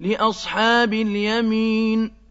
لِّأَصْحَابِ الْيَمِينِ.